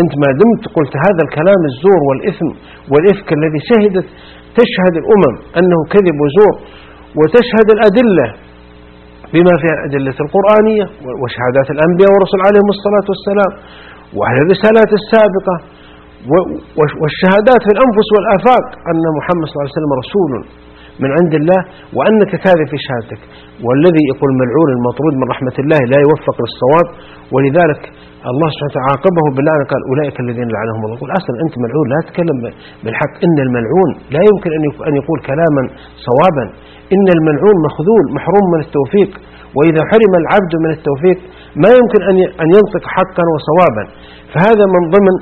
أنت ما دمت قلت هذا الكلام الزور والإثم والإفك الذي شهدت تشهد الأمم أنه كذب وزور وتشهد الأدلة بما فيها الأدلة القرآنية وشهادات الأنبياء والرسل عليهم الصلاة والسلام وعلى الرسالات السابقة. والشهادات في الأنفس والآفاق أن محمد صلى الله عليه وسلم رسول من عند الله وأنك كاذب في شهادتك. والذي يقول ملعون المطرود من رحمة الله لا يوفق للصواب. ولذلك الله سبحانه وتعالى عاقبه باللعنة قال أولئك الذين لعنهم الله. يقول أصلا أنت ملعون لا تتكلم بالحق. إن الملعون لا يمكن أن يقول كلاما صوابا. إن الملعون مخذول محروم من التوفيق. وإذا حرم العبد من التوفيق ما يمكن أن ينطق حقا وصوابا. فهذا من ضمن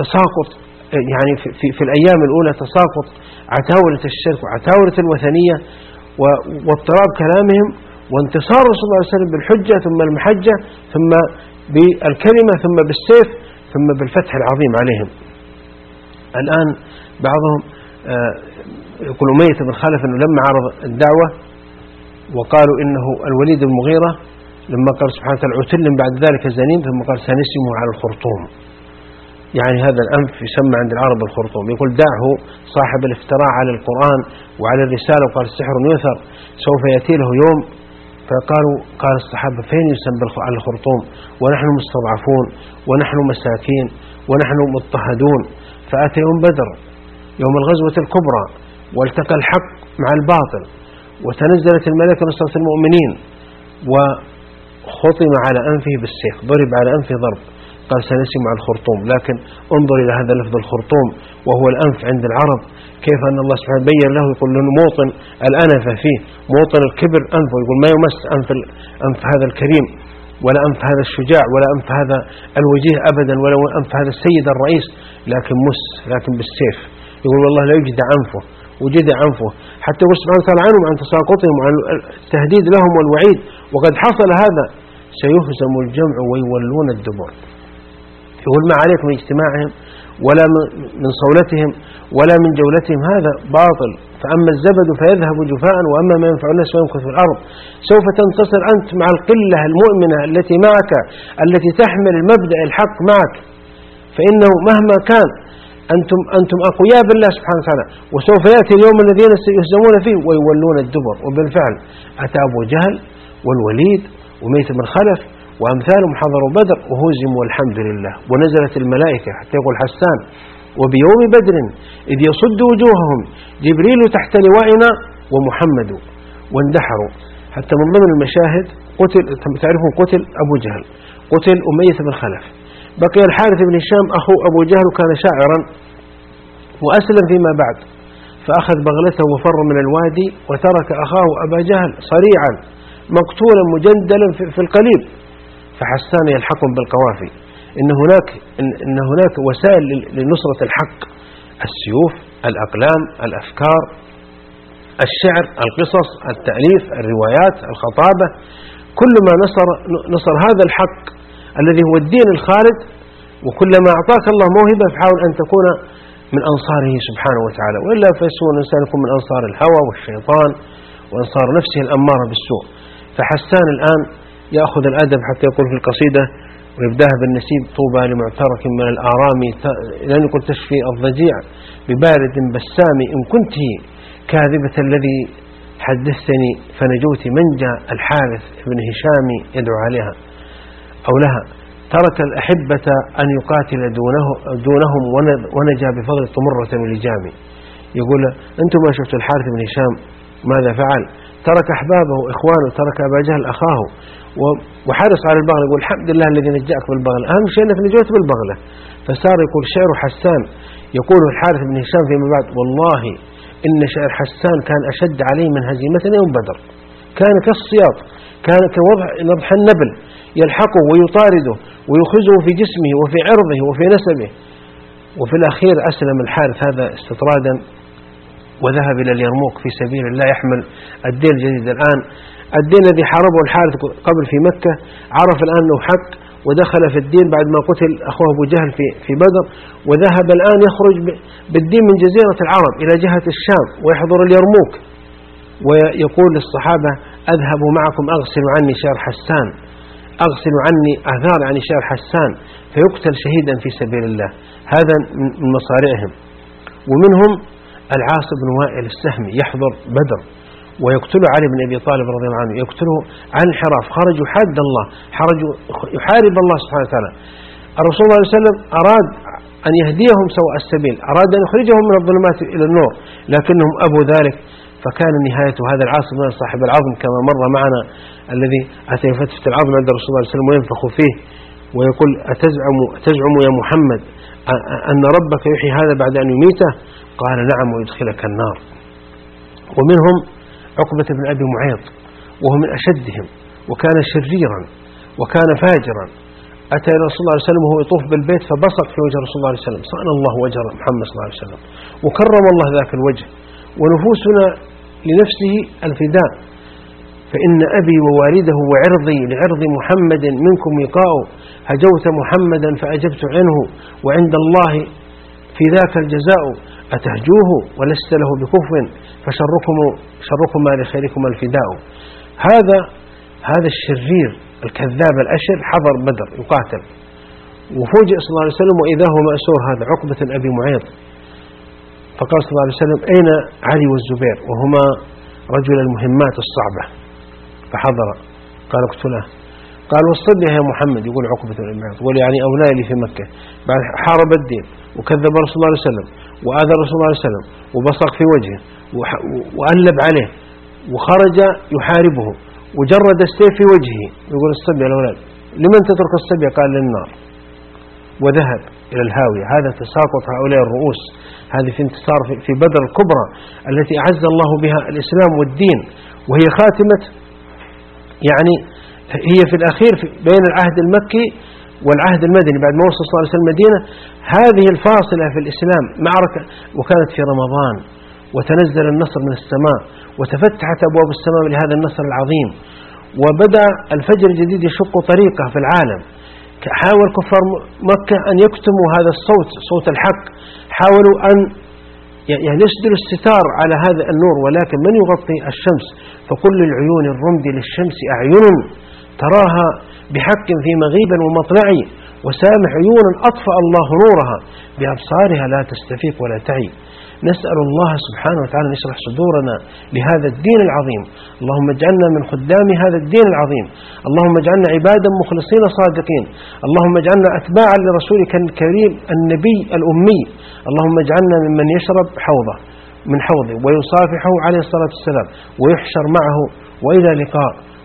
تساقط يعني في, في, في الأيام الأولى تساقط عتاولة الشرك وعتاولة الوثنية واضطراب كلامهم وانتصار رسول الله صلى الله عليه وسلم بالحجة ثم المحجة ثم بالكلمة ثم بالسيف ثم بالفتح العظيم عليهم. الآن بعضهم آه، يقول أمية بن خلف أنه لما عرض الدعوة وقالوا إنه الوليد المغيرة لما قال سبحانه وتعالى عتل بعد ذلك زنيم ثم قال سنسمه على الخرطوم. يعني هذا الأنف يسمى عند العرب الخرطوم. يقول دعه صاحب الافتراء على القرآن وعلى الرسالة وقال السحر يؤثر سوف يأتي له يوم. فقالوا قال الصحابة فين يسمى على الخرطوم؟ ونحن مستضعفون ونحن مساكين ونحن مضطهدون. فأتى يوم بدر يوم الغزوة الكبرى والتقى الحق مع الباطل وتنزلت الملائكة نصرة المؤمنين وخطم على أنفه بالسيف ضرب على أنفه ضرب. قال سنسمع الخرطوم. لكن انظر إلى هذا لفظ الخرطوم وهو الأنف عند العرب. كيف أن الله سبحانه بين له يقول له موطن الأنف فيه. موطن الكبر أنفه يقول ما يمس أنف, أنف هذا الكريم. ولا أنف هذا الشجاع ولا أنف هذا الوجيه أبدا ولا أنف هذا السيد الرئيس. لكن مس لكن بالسيف. يقول والله لا يجد أنفه وجد أنفه حتى يقول سبحانه وتعالى عنهم عن تساقطهم وعن التهديد لهم والوعيد. وقد حصل هذا. سيهزم الجمع ويولون الدبر. يقول ما عليك من اجتماعهم ولا من صولتهم ولا من جولتهم. هذا باطل. فأما الزبد فيذهب جفاء وأما ما ينفع الناس فيمكث في الأرض. سوف تنتصر أنت مع القلة المؤمنة التي معك التي تحمل المبدأ الحق معك. فإنه مهما كان أنتم, أنتم أقوياء بالله سبحانه وتعالى. وسوف يأتي اليوم الذين يهزمون فيه ويولون الدبر. وبالفعل أتى أبو جهل والوليد وميت بن خلف. وأمثالهم حضروا بدر وهزموا والحمد لله. ونزلت الملائكة حتى يقول حسان وبيوم بدر إذ يصد وجوههم جبريل تحت لوائنا ومحمد. واندحروا. حتى من ضمن المشاهد قتل تعرفون قتل أبو جهل قتل أمية بن خلف. بقي الحارث بن هشام أخو أبو جهل وكان شاعرا وأسلم فيما بعد فأخذ بغلته وفر من الوادي وترك أخاه أبا جهل صريعا مقتولا مجندلا في القليب فحسان يلحقهم بالقوافي. إن هناك إن هناك وسائل لنصرة الحق. السيوف الأقلام الأفكار الشعر القصص التأليف الروايات الخطابة. كل ما نصر نصر هذا الحق الذي هو الدين الخالد وكلما أعطاك الله موهبة فحاول أن تكون من أنصاره سبحانه وتعالى. وإلا فيسوء الإنسان يكون من أنصار الهوى والشيطان وأنصار نفسه الأمارة بالسوء. فحسان الآن يأخذ الأدب حتى يقول في القصيدة ويبدأها بالنسيب طوبى لمعترك من الآرام لن يقول تشفي الضجيع ببارد بسام إن كنت كاذبة الذي حدثتني فنجوت منجى الحارث بن هشام يدعو عليها أو لها. ترك الأحبة أن يقاتل دونه دونهم ونجا بفضل طمرة ولجام يقول أنتم ما شفتوا الحارث بن هشام ماذا فعل؟ ترك أحبابه وإخوانه ترك أبا جهل أخاه. وحرص على البغلة يقول الحمد لله الذي نجاك بالبغلة أهم شيء أنك نجوت بالبغلة. فصار يقول شعر حسان يقول الحارث بن هشام فيما بعد والله إن شعر حسان كان أشد عليه من هزيمتنا يوم بدر. كان كالصياط كان كوضع نضح النبل يلحقه ويطارده ويخزه في جسمه وفي عرضه وفي نسبه. وفي الأخير أسلم الحارث هذا استطرادا وذهب إلى اليرموك في سبيل الله يحمل الدين الجديد الآن. الدين الذي حاربه الحارث قبل في مكة عرف الآن أنه حق ودخل في الدين بعد ما قتل أخوه أبو جهل في, في بدر وذهب الآن يخرج بالدين من جزيرة العرب إلى جهة الشام ويحضر اليرموك. ويقول للصحابة أذهب معكم أغسل عني شعر حسان أغسل عني أثار عن شعر حسان فيقتل شهيدا في سبيل الله. هذا من مصارعهم. ومنهم العاص بن وائل السهمي يحضر بدر. ويقتله علي بن أبي طالب رضي الله عنه يقتله عن انحراف خرج يحاد الله خرج يحارب الله سبحانه وتعالى. الرسول صلى الله عليه وسلم أراد أن يهديهم سواء السبيل أراد أن يخرجهم من الظلمات إلى النور لكنهم أبوا ذلك فكان نهاية هذا العاصم صاحب العظم كما مر معنا الذي أتى فتفة العظم عند الرسول صلى الله عليه وسلم وينفخ فيه ويقول أتزعم, أتزعم يا محمد أن ربك يحيي هذا بعد أن يميته؟ قال نعم ويدخلك النار. ومنهم عقبة بن أبي معيط وهو من أشدهم وكان شريرا وكان فاجرا. أتى إلى رسول الله عليه وسلم وهو يطوف بالبيت فبصق في وجه رسول الله عليه وسلم. صان الله وجه محمد صلى الله عليه وسلم. وكرم الله ذاك الوجه. ونفوسنا لنفسه الفداء. فإن أبي ووالده وعرضي لعرض محمد منكم وقاء هجوت محمدا فأجبت عنه. وعند الله في ذاك الجزاء أتهجوه ولست له بكفر فشركم شركما لخيركما الفداء. هذا هذا الشرير الكذاب الأشر حضر بدر يقاتل. وفوجئ صلى الله عليه وسلم وإذا هو مأسور هذا عقبة أبي معيط. فقال صلى الله عليه وسلم أين علي والزبير؟ وهما رجل المهمات الصعبة. فحضر. قال اقتله. قال وصل يا محمد يقول عقبة معيط يقول يعني أولى لي في مكة. بعد حارب الدين وكذب رسول الله عليه وسلم وآذى رسول الله عليه وسلم وبصق في وجهه وألب عليه وخرج يحاربه وجرد السيف في وجهه. يقول الصبي الأولاد لمن تترك الصبي قال للنار. وذهب إلى الهاوية. هذا تساقط هؤلاء الرؤوس. هذه في انتصار في بدر الكبرى التي أعز الله بها الإسلام والدين وهي خاتمة يعني هي في الأخير بين العهد المكي والعهد المدني بعد ما وصل صلى الله عليه وسلم المدينة هذه الفاصلة في الإسلام معركة وكانت في رمضان وتنزل النصر من السماء وتفتحت أبواب السماء لهذا النصر العظيم وبدأ الفجر الجديد يشق طريقه في العالم. حاول كفار مكة أن يكتموا هذا الصوت صوت الحق. حاولوا أن يعني يسدلوا الستار على هذا النور ولكن من يغطي الشمس؟ فكل العيون الرمد للشمس أعين تراها بحق في مغيب ومطلع وسامح عيونا أطفأ الله نورها بأبصارها لا تستفيق ولا تعي. نسأل الله سبحانه وتعالى أن يشرح صدورنا لهذا الدين العظيم. اللهم اجعلنا من خدام هذا الدين العظيم. اللهم اجعلنا عبادا مخلصين صادقين. اللهم اجعلنا أتباعا لرسولك الكريم النبي الأمي. اللهم اجعلنا ممن يشرب حوضه من حوضه ويصافحه عليه الصلاة والسلام ويحشر معه وإلى لقاء.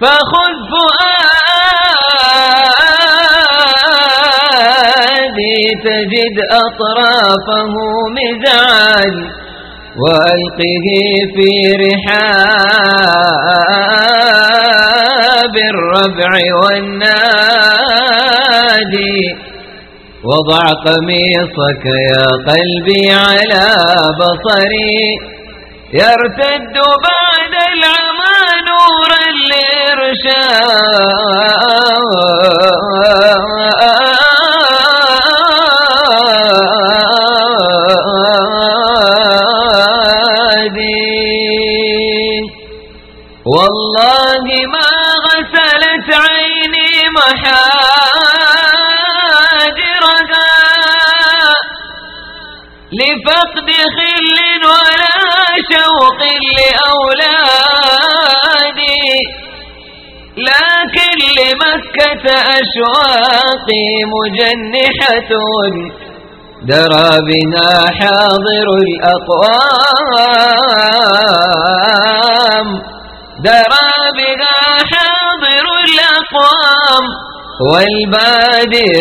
فخذ فؤادي تجد أطرافه مزعاج وألقه في رحاب الربع والنادي. وضع قميصك يا قلبي على بصري يرتد نورا لإرشاد أشواقي مجنحة. درى بنا حاضر الأقوام. درى بنا حاضر الأقوام. والبادي